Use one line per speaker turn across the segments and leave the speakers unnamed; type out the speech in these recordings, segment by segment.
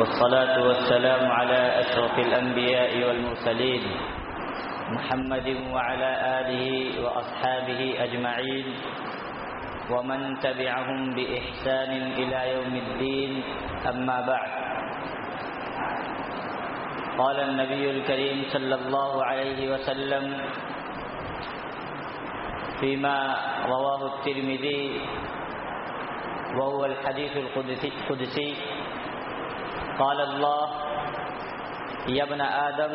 والصلاة والسلام على أشرف الأنبياء والمرسلين محمد وعلى آله وأصحابه أجمعين ومن تبعهم بإحسان إلى يوم الدين. أما بعد، قال النبي الكريم صلى الله عليه وسلم فيما رواه الترمذي، وهو الحديث القدسي قال الله، يا ابن آدم،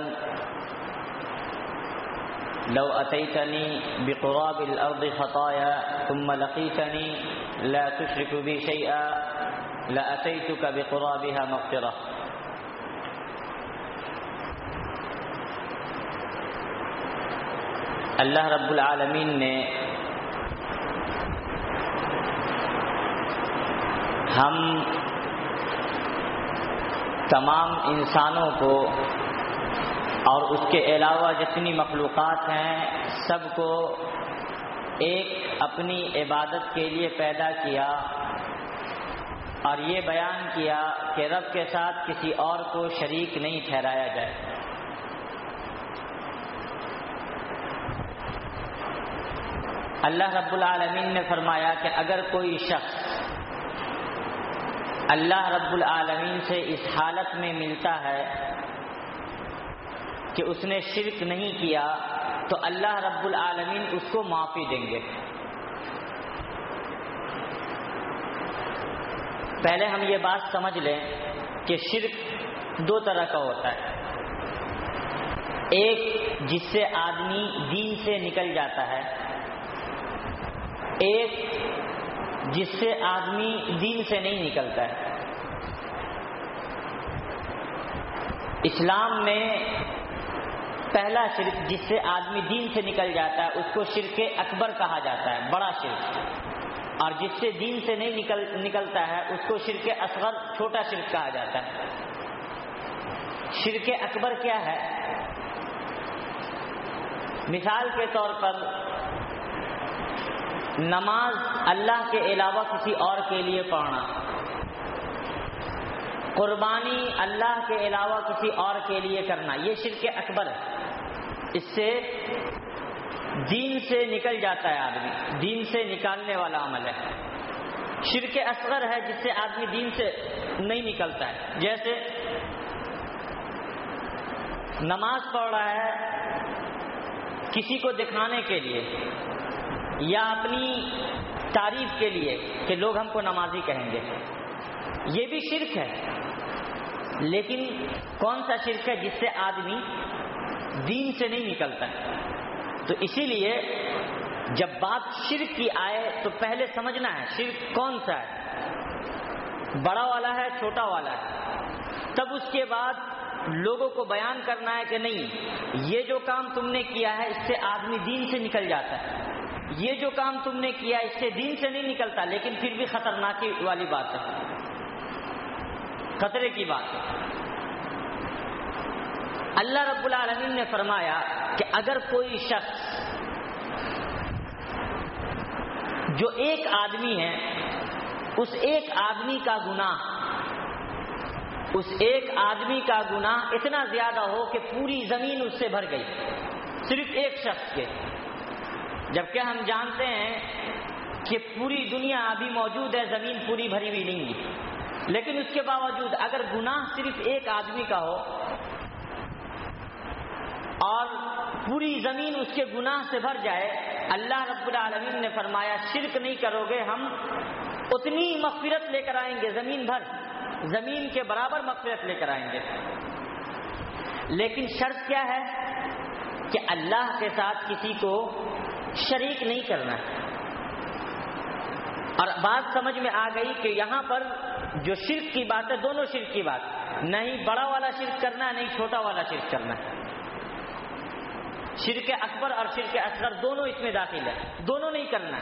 لو أتيتني بقراب الأرض خطايا ثم لقيتني لا تشرك بي شيئا، لأتيتك بقرابها مغفرة. اللہ رب العالمین نے ہم تمام انسانوں کو اور اس کے علاوہ جتنی مخلوقات ہیں، سب کو ایک اپنی عبادت کے لیے پیدا کیا اور یہ بیان کیا کہ رب کے ساتھ کسی اور کو شریک نہیں ٹھہرایا جائے۔ اللہ رب العالمین نے فرمایا کہ اگر کوئی شخص اللہ رب العالمین سے اس حالت میں ملتا ہے کہ اس نے شرک نہیں کیا، تو اللہ رب العالمین اس کو معافی دیں گے۔ پہلے ہم یہ بات سمجھ لیں کہ شرک دو طرح کا ہوتا ہے۔ ایک جس سے آدمی دین سے نکل جاتا ہے، ایک جس سے آدمی دین سے نہیں نکلتا ہے۔ اسلام میں پہلا شرک جس سے آدمی دین سے نکل جاتا ہے، اس کو شرک اکبر کہا جاتا ہے، بڑا شرک۔ اور جس سے دین سے نہیں نکل، نکلتا ہے، اس کو شرک اصغر، چھوٹا شرک کہا جاتا ہے۔ شرک اکبر کیا ہے؟ مثال کے طور پر نماز اللہ کے علاوہ کسی اور کے لیے پڑھنا۔ قربانی اللہ کے علاوہ کسی اور کے لیے کرنا، یہ شرک اکبر ہے۔ اس سے دین سے نکل جاتا ہے آدمی، دین سے نکالنے والا عمل ہے۔ شرک اصغر ہے، جس سے آدمی دین سے نہیں نکلتا ہے۔ جیسے نماز پڑھ رہا ہے کسی کو دکھانے کے لیے۔ یا اپنی تعریف کے لیے کہ لوگ ہم کو نمازی کہیں گے۔ یہ بھی شرک ہے۔ لیکن کون سا شرک ہے جس سے آدمی دین سے نہیں نکلتا؟ تو اسی لیے جب بات شرک کی آئے تو پہلے سمجھنا ہے شرک کون سا ہے۔ بڑا والا ہے، چھوٹا والا ہے۔ تب اس کے بعد لوگوں کو بیان کرنا ہے کہ نہیں، یہ جو کام تم نے کیا ہے اس سے آدمی دین سے نکل جاتا ہے۔ یہ جو کام تم نے کیا اس سے دین سے نہیں نکلتا، لیکن پھر بھی خطرناک والی بات ہے۔ خطرے کی بات ہے۔ اللہ رب العالمین نے فرمایا کہ اگر کوئی شخص جو ایک آدمی ہے، اس ایک آدمی کا گناہ، اس ایک آدمی کا گناہ اتنا زیادہ ہو کہ پوری زمین اس سے بھر گئی، صرف ایک شخص کے۔ جبکہ ہم جانتے ہیں کہ پوری دنیا ابھی موجود ہے، زمین پوری بھری ہوئی نہیں ہے۔ لیکن اس کے باوجود اگر گناہ صرف ایک آدمی کا ہو اور پوری زمین اس کے گناہ سے بھر جائے، اللہ رب العالمین نے فرمایا، شرک نہیں کرو گے، ہم اتنی مغفرت لے کر آئیں گے، زمین بھر۔ زمین کے برابر مغفرت لے کر آئیں گے۔ لیکن شرط کیا ہے؟ کہ اللہ کے ساتھ کسی کو شریک نہیں کرنا۔ اور بات سمجھ میں آ گئی کہ یہاں پر جو شرک کی بات ہے، دونوں شرک کی بات۔ نہیں، بڑا والا شرک کرنا، نہیں، چھوٹا والا شرک کرنا۔ شرک اکبر اور شرک اصغر دونوں اس میں داخل ہے دونوں نہیں کرنا۔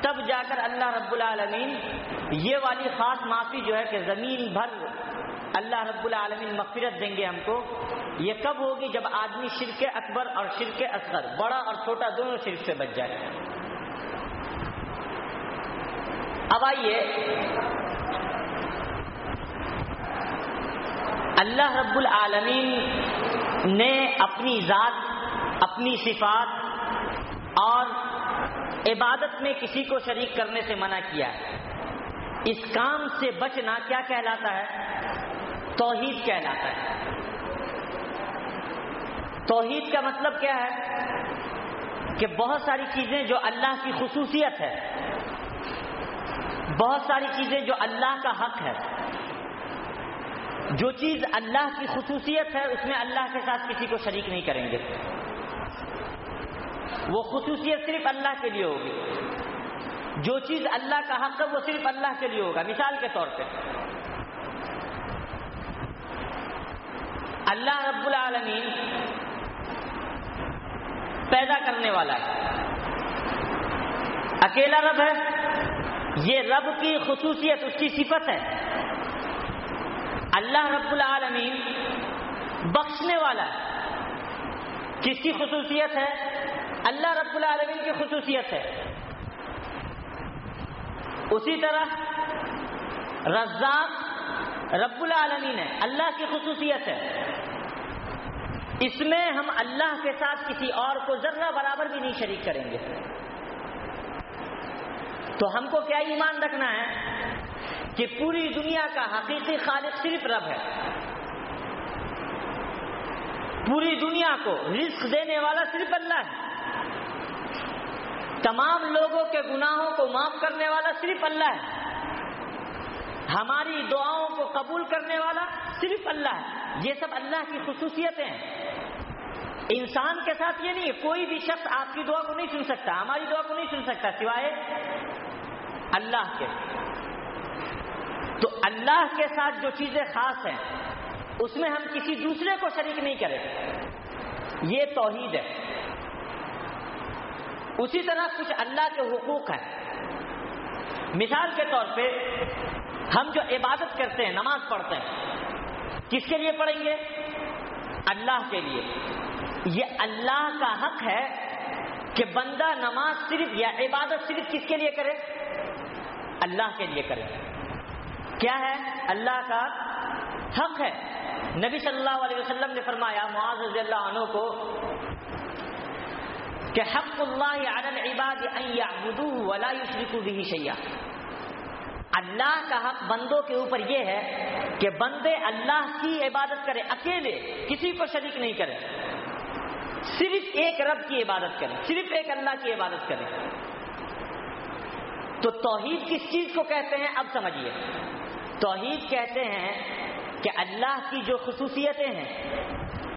تب جا کر اللہ رب العالمین یہ والی خاص معافی جو ہے کہ زمین بھر اللہ رب العالمین مغفرت دیں گے ہم کو۔ یہ کب ہوگی جب آدمی شرک اکبر اور شرک اصغر، بڑا اور چھوٹا دونوں شرک سے بچ جائے۔ اب آئیے۔ اللہ رب العالمین نے اپنی ذات، اپنی صفات اور عبادت میں کسی کو شریک کرنے سے منع کیا ہے۔ اس کام سے بچنا کیا کہلاتا ہے؟ توحید کہلاتا ہے۔ توحید کا مطلب کیا ہے؟ کہ بہت ساری چیزیں جو اللہ کی خصوصیت ہے، بہت ساری چیزیں جو اللہ کا حق ہے، جو چیز اللہ کی خصوصیت ہے، اس میں اللہ کے ساتھ کسی کو شریک نہیں کریں گے۔ وہ خصوصیت صرف اللہ کے لیے ہوگی۔ جو چیز اللہ کا حق ہے، وہ صرف اللہ کے لیے ہوگا۔ مثال کے طور پہ۔ اللہ رب العالمین پیدا کرنے والا ہے۔ اکیلا رب ہے، یہ رب کی خصوصیت، اس کی صفت ہے۔ اللہ رب العالمین بخشنے والا ہے۔ کس کی خصوصیت ہے؟ اللہ رب العالمین کی خصوصیت ہے۔ اسی طرح رزاق رب العالمین ہے، اللہ کی خصوصیت ہے۔ اس میں ہم اللہ کے ساتھ کسی اور کو ذرہ برابر بھی نہیں شریک کریں گے۔ تو ہم کو کیا ایمان رکھنا ہے؟ کہ پوری دنیا کا حقیقی خالق صرف رب ہے۔ پوری دنیا کو رزق دینے والا صرف اللہ ہے۔ تمام لوگوں کے گناہوں کو معاف کرنے والا صرف اللہ ہے۔ ہماری دعاؤں کو قبول کرنے والا صرف اللہ ہے۔ یہ سب اللہ کی خصوصیتیں ہیں۔ انسان کے ساتھ یہ نہیں ہے کوئی بھی شخص آپ کی دعا کو نہیں سن سکتا، ہماری دعا کو نہیں سن سکتا سوائے اللہ کے۔ تو اللہ کے ساتھ جو چیزیں خاص ہیں، اس میں ہم کسی دوسرے کو شریک نہیں کریں۔ یہ توحید ہے۔ اسی طرح کچھ اللہ کے حقوق ہیں۔ مثال کے طور پہ، ہم جو عبادت کرتے ہیں، نماز پڑھتے ہیں، کس کے لیے پڑھیں گے؟ اللہ کے لیے۔ یہ اللہ کا حق ہے کہ بندہ نماز صرف یا عبادت صرف کس کے لیے کرے؟ اللہ کے لیے کرے۔ کیا ہے؟ اللہ کا حق ہے۔ نبی صلی اللہ علیہ وسلم نے فرمایا، معاذ رضی اللہ عنہ کو کہ حق اللہ علی العباد ان يعبدوه ولا يشركوا به شيئا اللہ کا حق بندوں کے اوپر یہ ہے کہ بندے اللہ کی عبادت کرے، اکیلے، کسی کو شریک نہیں کرے۔ صرف ایک رب کی عبادت کریں، صرف ایک اللہ کی عبادت کریں۔ تو توحید کس چیز کو کہتے ہیں؟ اب سمجھیے۔ توحید کہتے ہیں کہ اللہ کی جو خصوصیتیں ہیں،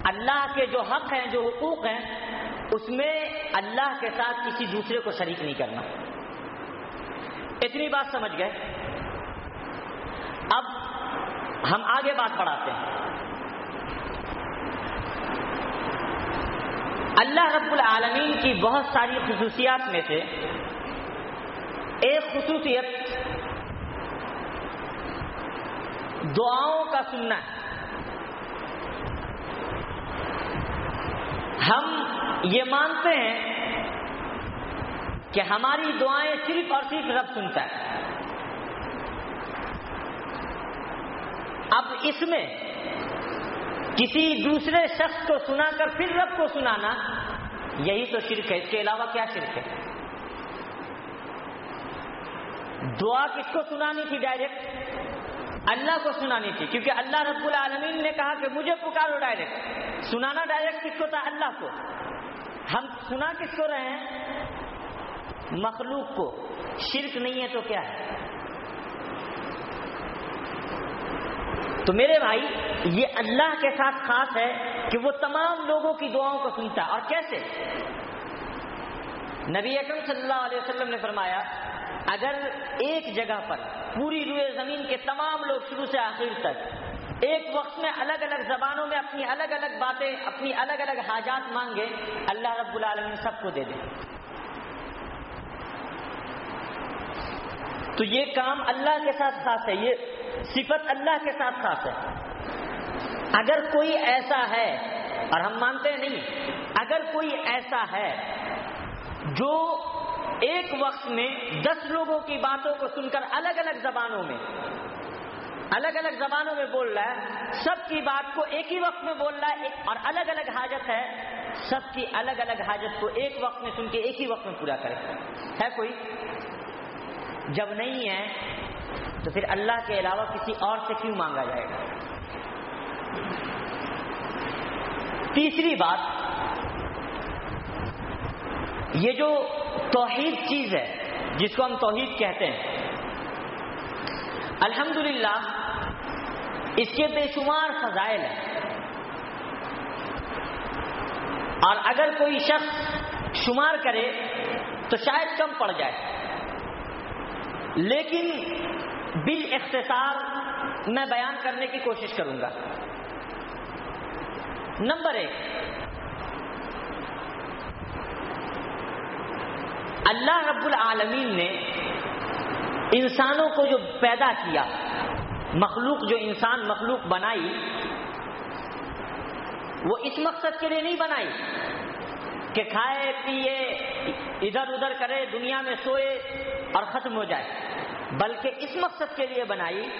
اللہ کے جو حق ہیں، جو حقوق ہیں، اس میں اللہ کے ساتھ کسی دوسرے کو شریک نہیں کرنا۔ اتنی بات سمجھ گئے؟ اب ہم آگے بات پڑھاتے ہیں۔ اللہ رب العالمین کی بہت ساری خصوصیات میں سے ایک خصوصیت دعاؤں کا سننا ہے۔ ہم یہ مانتے ہیں کہ ہماری دعائیں صرف اور صرف رب سنتا ہے۔ اب اس میں کسی دوسرے شخص کو سنا کر پھر رب کو سنانا، یہی تو شرک ہے۔ اس کے علاوہ کیا شرک ہے؟ دعا کس کو سنانی تھی ڈائریکٹ اللہ کو سنانی تھی۔ کیونکہ اللہ رب العالمین نے کہا کہ مجھے پکارو ڈائریکٹ سنانا ڈائریکٹ کس کو تھا؟ اللہ کو۔ ہم سنا کس کو رہے ہیں؟ مخلوق کو۔ شرک نہیں ہے تو کیا ہے؟ تو میرے بھائی، یہ اللہ کے ساتھ خاص ہے کہ وہ تمام لوگوں کی دعاؤں کو سنتا اور کیسے؟ نبی اکرم صلی اللہ علیہ وسلم نے فرمایا، اگر ایک جگہ پر پوری روئے زمین کے تمام لوگ شروع سے آخر تک ایک وقت میں الگ الگ زبانوں میں اپنی الگ الگ باتیں، اپنی الگ الگ حاجات مانگے، اللہ رب العالمین سب کو دے دے۔ تو یہ کام اللہ کے ساتھ خاص ہے۔ یہ صفت اللہ کے ساتھ خاص ہے۔ اگر کوئی ایسا ہے، اور ہم مانتے ہیں نہیں، اگر کوئی ایسا ہے جو ایک وقت میں دس لوگوں کی باتوں کو سن کر الگ الگ زبانوں میں، الگ الگ زبانوں میں بول رہا ہے، سب کی بات کو ایک ہی وقت میں بول رہا ہے، اور الگ الگ حاجت ہے، سب کی الگ الگ حاجت کو ایک وقت میں سن کے ایک ہی وقت میں پورا کرے۔ ہے کوئی؟ جب نہیں ہے تو پھر اللہ کے علاوہ کسی اور سے کیوں مانگا جائے گا؟ تیسری بات، یہ جو توحید چیز ہے، جس کو ہم توحید کہتے ہیں، الحمدللہ اس کے بے شمار فضائل ہیں۔ اور اگر کوئی شخص شمار کرے تو شاید کم پڑ جائے۔ لیکن بال اختصار میں بیان کرنے کی کوشش کروں گا۔ نمبر ایک، اللہ رب العالمین نے انسانوں کو جو پیدا کیا، مخلوق جو انسان مخلوق بنائی، وہ اس مقصد کے لیے نہیں بنائی کہ کھائے پیے ادھر ادھر کرے، دنیا میں سوئے اور ختم ہو جائے۔ بلکہ اس مقصد کے لیے بنائی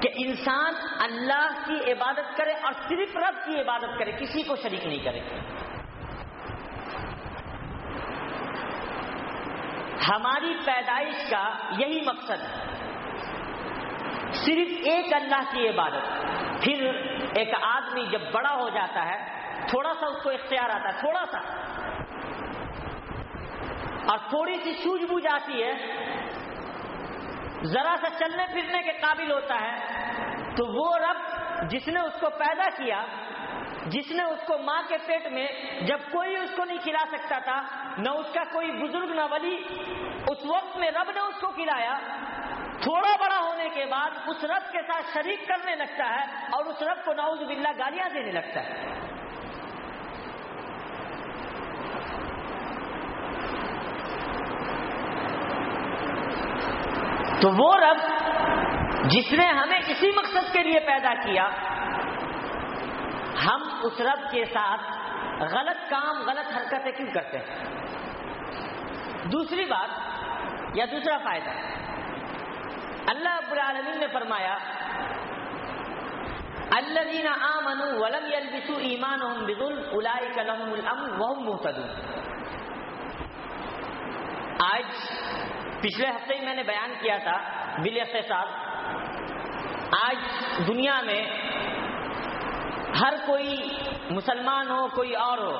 کہ انسان اللہ کی عبادت کرے اور صرف رب کی عبادت کرے، کسی کو شریک نہیں کرے۔ ہماری پیدائش کا یہی مقصد ہے صرف ایک اللہ کی عبادت۔ پھر ایک آدمی جب بڑا ہو جاتا ہے، تھوڑا سا اس کو اختیار آتا ہے، تھوڑا سا۔ اور تھوڑی سی سوجھ بوجھ آتی ہے، ذرا سا چلنے پھرنے کے قابل ہوتا ہے، تو وہ رب جس نے اس کو پیدا کیا، جس نے اس کو ماں کے پیٹ میں جب کوئی اس کو نہیں کھلا سکتا تھا، نہ اس کا کوئی بزرگ، نہ ولی، اس وقت میں رب نے اس کو کھلایا۔ تھوڑا بڑا ہونے کے بعد اس رب کے ساتھ شریک کرنے لگتا ہے اور اس رب کو نعوذ باللہ گالیاں دینے لگتا ہے۔ تو وہ رب جس نے ہمیں اسی مقصد کے لیے پیدا کیا، ہم اس رب کے ساتھ غلط کام، غلط حرکتیں کیوں کرتے ہیں؟ دوسری بات، یا دوسرا فائدہ، اللہ اب العالمین نے فرمایا اللہ دینا آمن ولم یلبسو ایمان بدل الائی کلم الم وہ محتدل آج پچھلے ہفتے ہی میں نے بیان کیا تھا بل صاحب، آج دنیا میں ہر کوئی مسلمان ہو، کوئی اور ہو،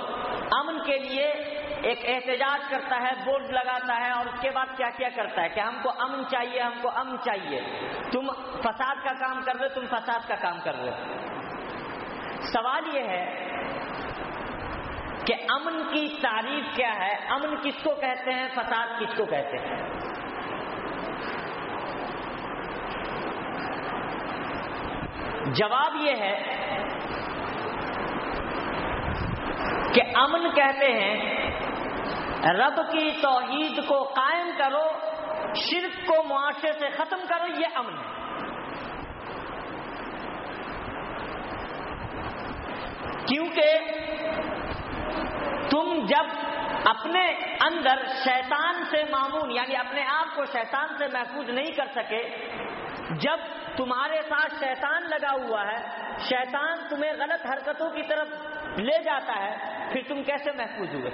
امن کے لیے ایک احتجاج کرتا ہے، بورڈ لگاتا ہے اور اس کے بعد کیا کیا کرتا ہے کہ ہم کو امن چاہیے، ہم کو امن چاہیے۔ تم فساد کا کام کر رہے تم فساد کا کام کر رہے سوال یہ ہے کہ امن کی تعریف کیا ہے؟ امن کس کو کہتے ہیں؟ فساد کس کو کہتے ہیں؟ جواب یہ ہے کہ امن کہتے ہیں، رب کی توحید کو قائم کرو، شرک کو معاشرے سے ختم کرو، یہ امن ہے۔ کیونکہ تم جب اپنے اندر شیطان سے معمون یعنی اپنے آپ کو شیطان سے محفوظ نہیں کر سکے جب تمہارے ساتھ شیطان لگا ہوا ہے، شیطان تمہیں غلط حرکتوں کی طرف لے جاتا ہے، پھر تم کیسے محفوظ ہوئے؟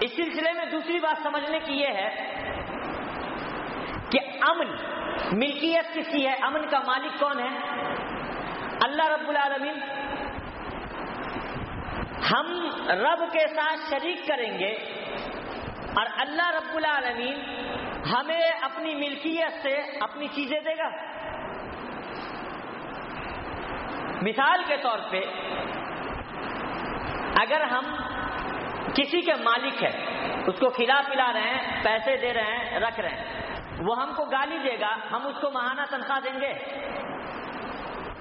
اس سلسلے میں دوسری بات سمجھنے کی یہ ہے کہ امن، ملکیت کس کی ہے؟ امن کا مالک کون ہے؟ اللہ رب العالمین، ہم رب کے ساتھ شریک کریں گے اور اللہ رب العالمین ہمیں اپنی ملکیت سے اپنی چیزیں دے گا۔ مثال کے طور پہ، اگر ہم کسی کے مالک ہے اس کو کھلا پلا رہے ہیں، پیسے دے رہے ہیں، رکھ رہے ہیں، وہ ہم کو گالی دے گا، ہم اس کو ماہانہ تنخواہ دیں گے۔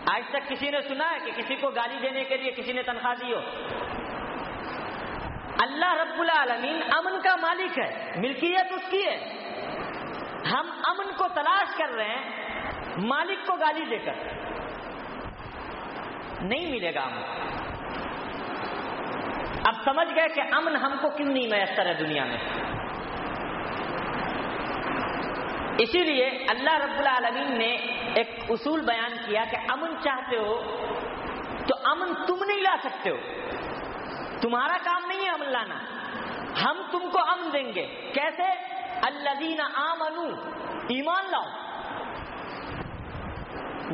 آج تک کسی نے سنا ہے کہ کسی کو گالی دینے کے لیے کسی نے تنخواہ دی ہو۔ اللہ رب العالمین امن کا مالک ہے، ملکیت اس کی ہے۔ ہم امن کو تلاش کر رہے ہیں، مالک کو گالی دے کر۔ نہیں ملے گا امن۔ اب سمجھ گئے کہ امن ہم کو کیوں نہیں میسر ہے دنیا میں؟ اسی لیے اللہ رب العالمین نے ایک اصول بیان کیا کہ امن چاہتے ہو تو امن تم نہیں لا سکتے ہو۔ تمہارا کام نہیں ہے امن لانا۔ ہم تم کو امن دیں گے۔ کیسے؟ اللہ دینا ایمان لاؤ.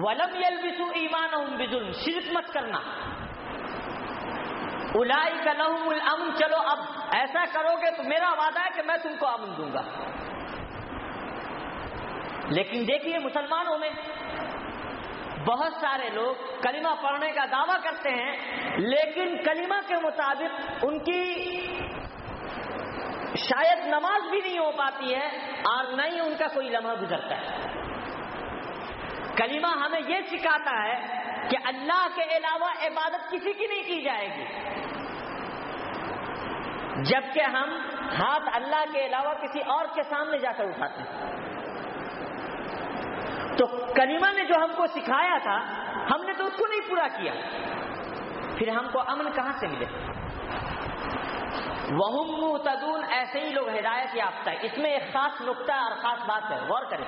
ولم یلبسو ایمان بظلم. شرک مت کرنا. الائی کا لہم الامن. چلو اب ایسا کرو گے تو میرا وعدہ ہے کہ میں تم کو امن دوں گا. لیکن دیکھیے مسلمانوں میں بہت سارے لوگ کلمہ پڑھنے کا دعویٰ کرتے ہیں، لیکن کلمہ کے مطابق ان کی شاید نماز بھی نہیں ہو پاتی ہے اور نہ ہی ان کا کوئی لمحہ گزرتا ہے۔ کلمہ ہمیں یہ سکھاتا ہے کہ اللہ کے علاوہ عبادت کسی کی نہیں کی جائے گی۔ جبکہ ہم ہاتھ اللہ کے علاوہ کسی اور کے سامنے جا کر اٹھاتے ہیں۔ تو کلمہ نے جو ہم کو سکھایا تھا، ہم نے تو اس کو نہیں پورا کیا۔ پھر ہم کو امن کہاں سے ملے؟ وہ تدون ایسے ہی لوگ ہدایت یافتہ ہے اس میں ایک خاص نقطہ اور خاص بات ہے۔ غور کریں۔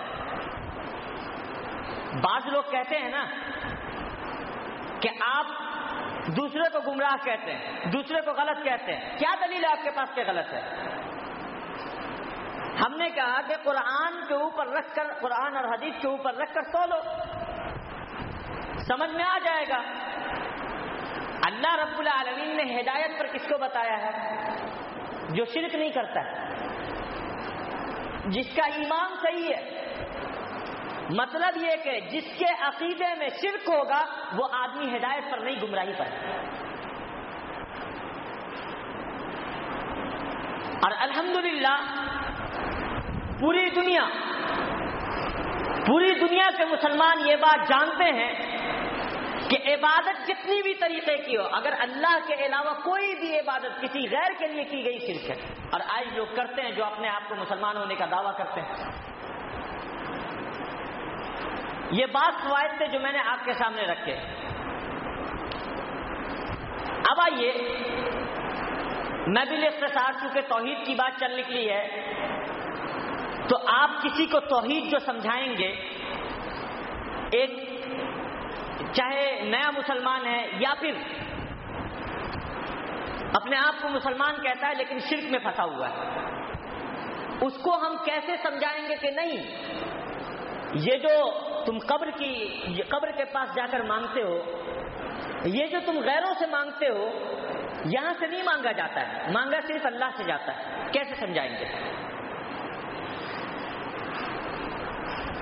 بعض لوگ کہتے ہیں نا کہ آپ دوسرے کو گمراہ کہتے ہیں، دوسرے کو غلط کہتے ہیں۔ کیا دلیل ہے آپ کے پاس کیا غلط ہے؟ ہم نے کہا کہ قرآن کے اوپر رکھ کر، قرآن اور حدیث کے اوپر رکھ کر سو لو۔ سمجھ میں آ جائے گا۔ اللہ رب العالمین نے ہدایت پر کس کو بتایا ہے؟ جو شرک نہیں کرتا ہے۔ جس کا ایمان صحیح ہے۔ مطلب یہ کہ جس کے عقیدے میں شرک ہوگا، وہ آدمی ہدایت پر نہیں، گمراہی پر۔ اور الحمدللہ، پوری دنیا پوری دنیا کے مسلمان یہ بات جانتے ہیں کہ عبادت جتنی بھی طریقے کی ہو، اگر اللہ کے علاوہ کوئی بھی عبادت کسی غیر کے لیے کی گئی شرک ہے، اور آج لوگ کرتے ہیں، جو اپنے آپ کو مسلمان ہونے کا دعویٰ کرتے ہیں۔ یہ بات فوائد تھے جو میں نے آپ کے سامنے رکھے۔ اب آئیے، میں بھی اختصار، چونکہ توحید کی بات چل نکلی ہے، تو آپ کسی کو توحید جو سمجھائیں گے، ایک چاہے نیا مسلمان ہے یا پھر اپنے آپ کو مسلمان کہتا ہے لیکن شرک میں پھنسا ہوا ہے۔ اس کو ہم کیسے سمجھائیں گے کہ نہیں؟ یہ جو تم قبر کی قبر کے پاس جا کر مانگتے ہو، یہ جو تم غیروں سے مانگتے ہو، یہاں سے نہیں مانگا جاتا ہے۔ مانگا صرف اللہ سے جاتا ہے۔ کیسے سمجھائیں گے؟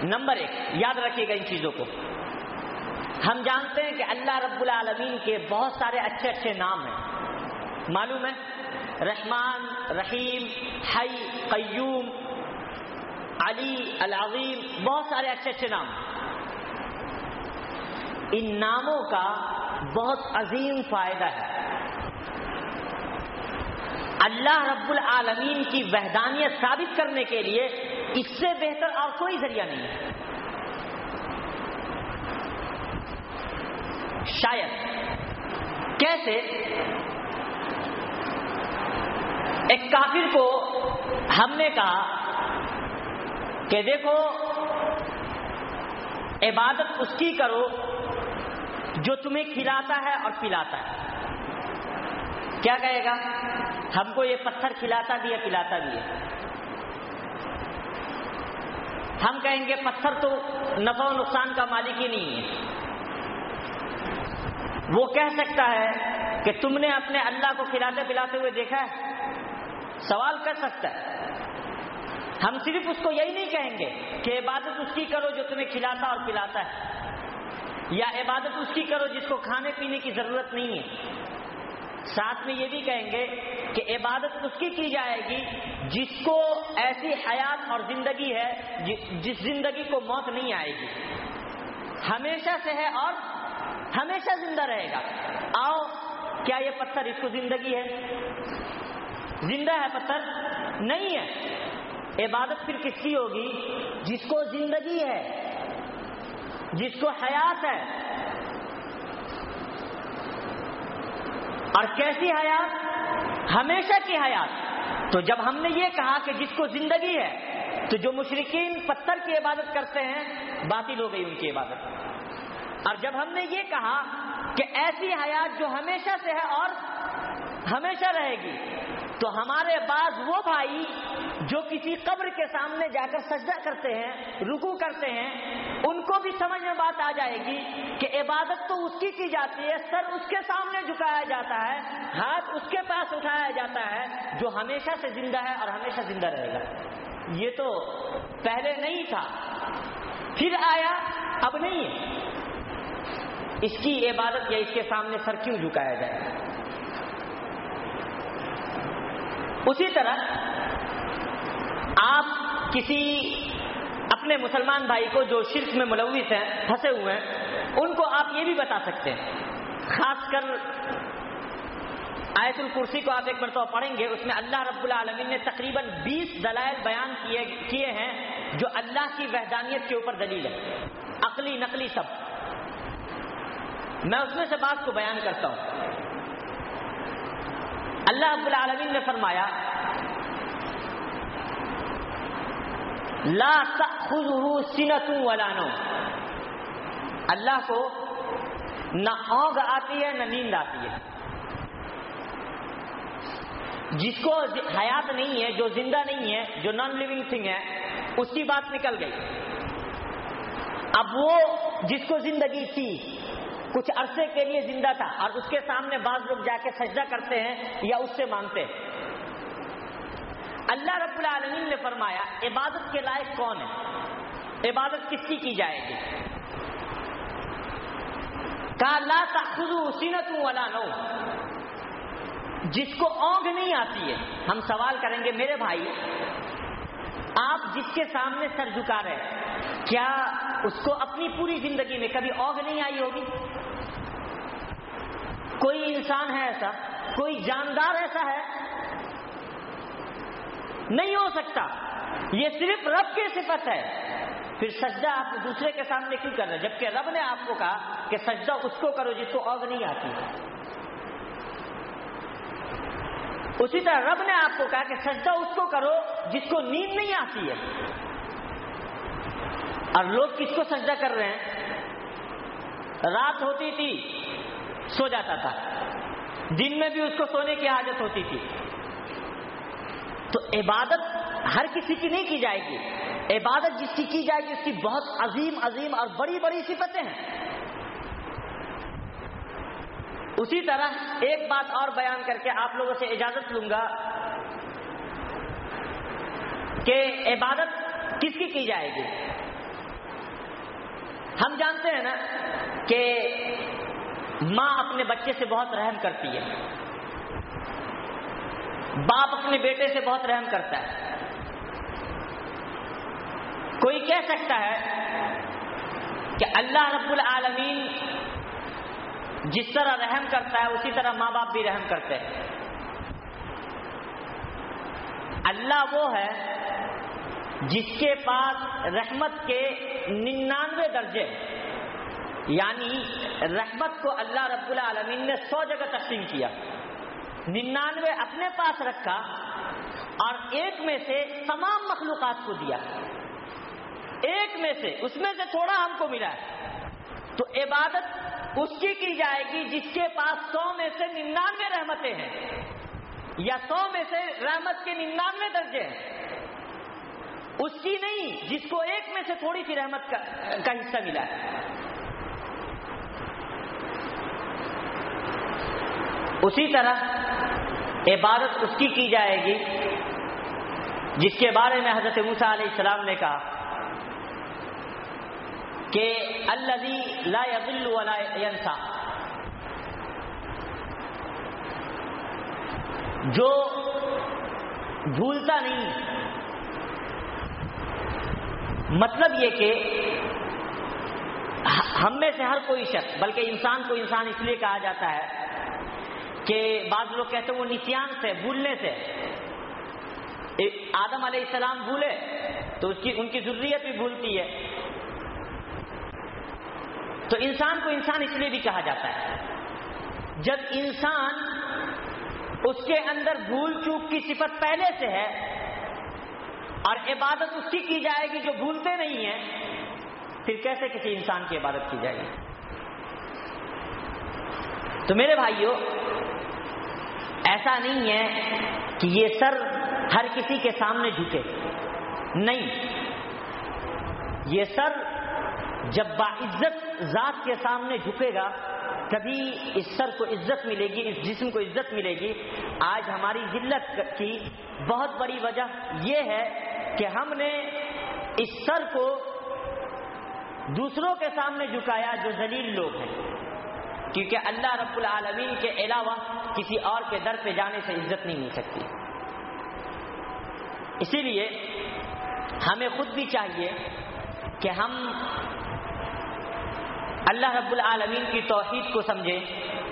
نمبر ایک، یاد رکھیے گا ان چیزوں کو۔ ہم جانتے ہیں کہ اللہ رب العالمین کے بہت سارے اچھے اچھے نام ہیں۔ معلوم ہے؟ رحمان، رحیم، حی، قیوم، علی العظیم، بہت سارے اچھے اچھے نام۔ ان ناموں کا بہت عظیم فائدہ ہے۔ اللہ رب العالمین کی وحدانیت ثابت کرنے کے لیے اس سے بہتر اور کوئی ذریعہ نہیں ہے۔ شاید۔ کیسے؟ ایک کافر کو ہم نے کہا کہ دیکھو، عبادت اس کی کرو جو تمہیں کھلاتا ہے اور پلاتا ہے۔ کیا کہے گا؟ ہم کو یہ پتھر کھلاتا بھی ہے، پلاتا بھی ہے۔ ہم کہیں گے پتھر تو نفع و نقصان کا مالک ہی نہیں ہے۔ وہ کہہ سکتا ہے کہ تم نے اپنے اللہ کو کھلاتے پلاتے ہوئے دیکھا ہے؟ سوال کر سکتا ہے۔ ہم صرف اس کو یہی نہیں کہیں گے کہ عبادت اس کی کرو جو تمہیں کھلاتا اور پلاتا ہے، یا عبادت اس کی کرو جس کو کھانے پینے کی ضرورت نہیں ہے۔ ساتھ میں یہ بھی کہیں گے کہ عبادت اس کی کی جائے گی جس کو ایسی حیات اور زندگی ہے جس زندگی کو موت نہیں آئے گی۔ ہمیشہ سے ہے اور ہمیشہ زندہ رہے گا۔ آؤ، کیا یہ پتھر اس کو زندگی ہے؟ زندہ ہے پتھر؟ نہیں ہے۔ عبادت پھر کس کی ہوگی؟ جس کو زندگی ہے، جس کو حیات ہے۔ اور کیسی حیات؟ ہمیشہ کی حیات۔ تو جب ہم نے یہ کہا کہ جس کو زندگی ہے، تو جو مشرقین پتھر کی عبادت کرتے ہیں، باطل ہو گئی ان کی عبادت۔ اور جب ہم نے یہ کہا کہ ایسی حیات جو ہمیشہ سے ہے اور ہمیشہ رہے گی، تو ہمارے بعض وہ بھائی جو کسی قبر کے سامنے جا کر سجدہ کرتے ہیں رکو کرتے ہیں، ان کو بھی سمجھ میں بات آ جائے گی کہ عبادت تو اس کی کی جاتی ہے، سر اس کے سامنے جھکایا جاتا ہے، ہاتھ اس کے پاس اٹھایا جاتا ہے، جو ہمیشہ سے زندہ ہے اور ہمیشہ زندہ رہے گا۔ یہ تو پہلے نہیں تھا۔ پھر آیا، اب نہیں ہے۔ اس کی عبادت یا اس کے سامنے سر کیوں جھکایا جائے؟ اسی طرح آپ کسی اپنے مسلمان بھائی کو جو شرک میں ملوث ہیں، پھنسے ہوئے ہیں، ان کو آپ یہ بھی بتا سکتے ہیں۔ خاص کر آیت الکرسی کو آپ ایک مرتبہ پڑھیں گے، اس میں اللہ رب العالمین نے تقریباً بیس دلائل بیان کیے کیے ہیں جو اللہ کی وحدانیت کے اوپر دلیل ہے۔ عقلی، نقلی سب۔ میں اس میں سے بات کو بیان کرتا ہوں۔ اللہ رب العالمین نے فرمایا، لا تأخذه ولا نوم۔ اللہ کو نہ اونگ آتی ہے، نہ نیند آتی ہے۔ جس کو حیات نہیں ہے، جو زندہ نہیں ہے، جو نان لیونگ تھنگ ہے اس کی بات نکل گئی۔ اب وہ جس کو زندگی تھی کچھ عرصے کے لیے زندہ تھا اور اس کے سامنے بعض لوگ جا کے سجدہ کرتے ہیں یا اس سے مانگتے ہیں۔ اللہ رب العالمین نے فرمایا، عبادت کے لائق کون ہے؟ عبادت کس کی کی جائے گی؟ کہا، لا تخذو سینت ولا نو جس کو اونگ نہیں آتی ہے، ہم سوال کریں گے، میرے بھائی، آپ جس کے سامنے سر جھکا رہے کیا اس کو اپنی پوری زندگی میں کبھی اوگ نہیں آئی ہوگی۔ کوئی انسان ہے ایسا، کوئی جاندار ایسا ہے؟ نہیں ہو سکتا۔ یہ صرف رب کی صفت ہے۔ پھر سجدہ آپ دوسرے کے سامنے کیوں کر رہے جبکہ رب نے آپ کو کہا کہ سجدہ اس کو کرو جس کو اوگ نہیں آتی۔ اسی طرح رب نے آپ کو کہا کہ سجدہ اس کو کرو جس کو نیند نہیں آتی ہے۔ اور لوگ کس کو سجدہ کر رہے ہیں؟ رات ہوتی تھی، سو جاتا تھا۔ دن میں بھی اس کو سونے کی عادت ہوتی تھی۔ تو عبادت ہر کسی کی نہیں کی جائے گی۔ عبادت جس کی کی جائے گی، اس کی بہت عظیم عظیم اور بڑی بڑی صفتیں ہیں۔ اسی طرح ایک بات اور بیان کر کے آپ لوگوں سے اجازت لوں گا کہ عبادت کس کی کی جائے گی؟ ہم جانتے ہیں نا کہ ماں اپنے بچے سے بہت رحم کرتی ہے۔ باپ اپنے بیٹے سے بہت رحم کرتا ہے۔ کوئی کہہ سکتا ہے کہ اللہ رب العالمین جس طرح رحم کرتا ہے، اسی طرح ماں باپ بھی رحم کرتے ہیں۔ اللہ وہ ہے جس کے پاس رحمت کے ننانوے درجے یعنی رحمت کو اللہ رب العالمین نے سو جگہ تقسیم کیا۔ ننانوے اپنے پاس رکھا اور ایک میں سے تمام مخلوقات کو دیا۔ ایک میں سے، اس میں سے تھوڑا ہم کو ملا ہے۔ تو عبادت اس کی کی جائے گی جس کے پاس سو میں سے ننانوے رحمتیں ہیں۔ یا سو میں سے رحمت کے ننانوے درجے ہیں۔ اس نہیں جس کو ایک میں سے تھوڑی سی رحمت کا, کا حصہ ملا۔ ہے اسی طرح عبادت اس کی کی جائے گی جس کے بارے میں حضرت موسا علیہ السلام نے کہا کہ اللہ لا يضل ولا ينسى جو بھولتا نہیں مطلب یہ کہ ہم میں سے ہر کوئی شخص، بلکہ انسان کو انسان اس لیے کہا جاتا ہے کہ بعض لوگ کہتے ہیں وہ نسیان سے، بھولنے سے۔ آدم علیہ السلام بھولے تو اس کی، ان کی ضروریت بھی بھولتی ہے۔ تو انسان کو انسان اس لیے بھی کہا جاتا ہے۔ جب انسان اس کے اندر بھول چوک کی صفت پہلے سے ہے اور عبادت اس کی کی جائے گی جو بھولتے نہیں ہیں، پھر کیسے کسی انسان کی عبادت کی جائے گی؟ تو میرے بھائیوں ایسا نہیں ہے کہ یہ سر ہر کسی کے سامنے جھکے۔ نہیں، یہ سر جب باعزت ذات کے سامنے جھکے گا، تبھی اس سر کو عزت ملے گی، اس جسم کو عزت ملے گی۔ آج ہماری ذلت کی بہت بڑی وجہ یہ ہے کہ ہم نے اس سر کو دوسروں کے سامنے جھکایا جو ذلیل لوگ ہیں۔ کیونکہ اللہ رب العالمین کے علاوہ کسی اور کے در پہ جانے سے عزت نہیں مل سکتی۔ اسی لیے ہمیں خود بھی چاہیے کہ ہم اللہ رب العالمین کی توحید کو سمجھیں،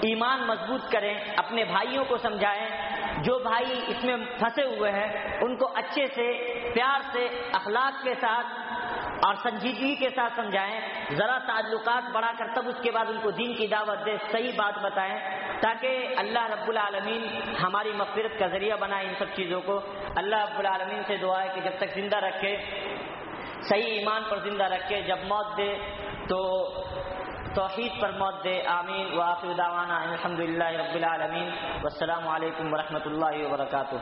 ایمان مضبوط کریں، اپنے بھائیوں کو سمجھائیں جو بھائی اس میں پھنسے ہوئے ہیں، ان کو اچھے سے، پیار سے، اخلاق کے ساتھ اور سنجیدگی کے ساتھ سمجھائیں۔ ذرا تعلقات بڑھا کر تب اس کے بعد ان کو دین کی دعوت دے صحیح بات بتائیں۔ تاکہ اللہ رب العالمین ہماری مغفرت کا ذریعہ بنائے ان سب چیزوں کو۔ اللہ رب العالمین سے دعا ہے کہ جب تک زندہ رکھے، صحیح ایمان پر زندہ رکھے، جب موت دے تو توحید پر موت دے، آمین. وآخر دعوانا الحمدللہ رب العالمین. والسلام علیکم ورحمۃ اللہ وبرکاتہ.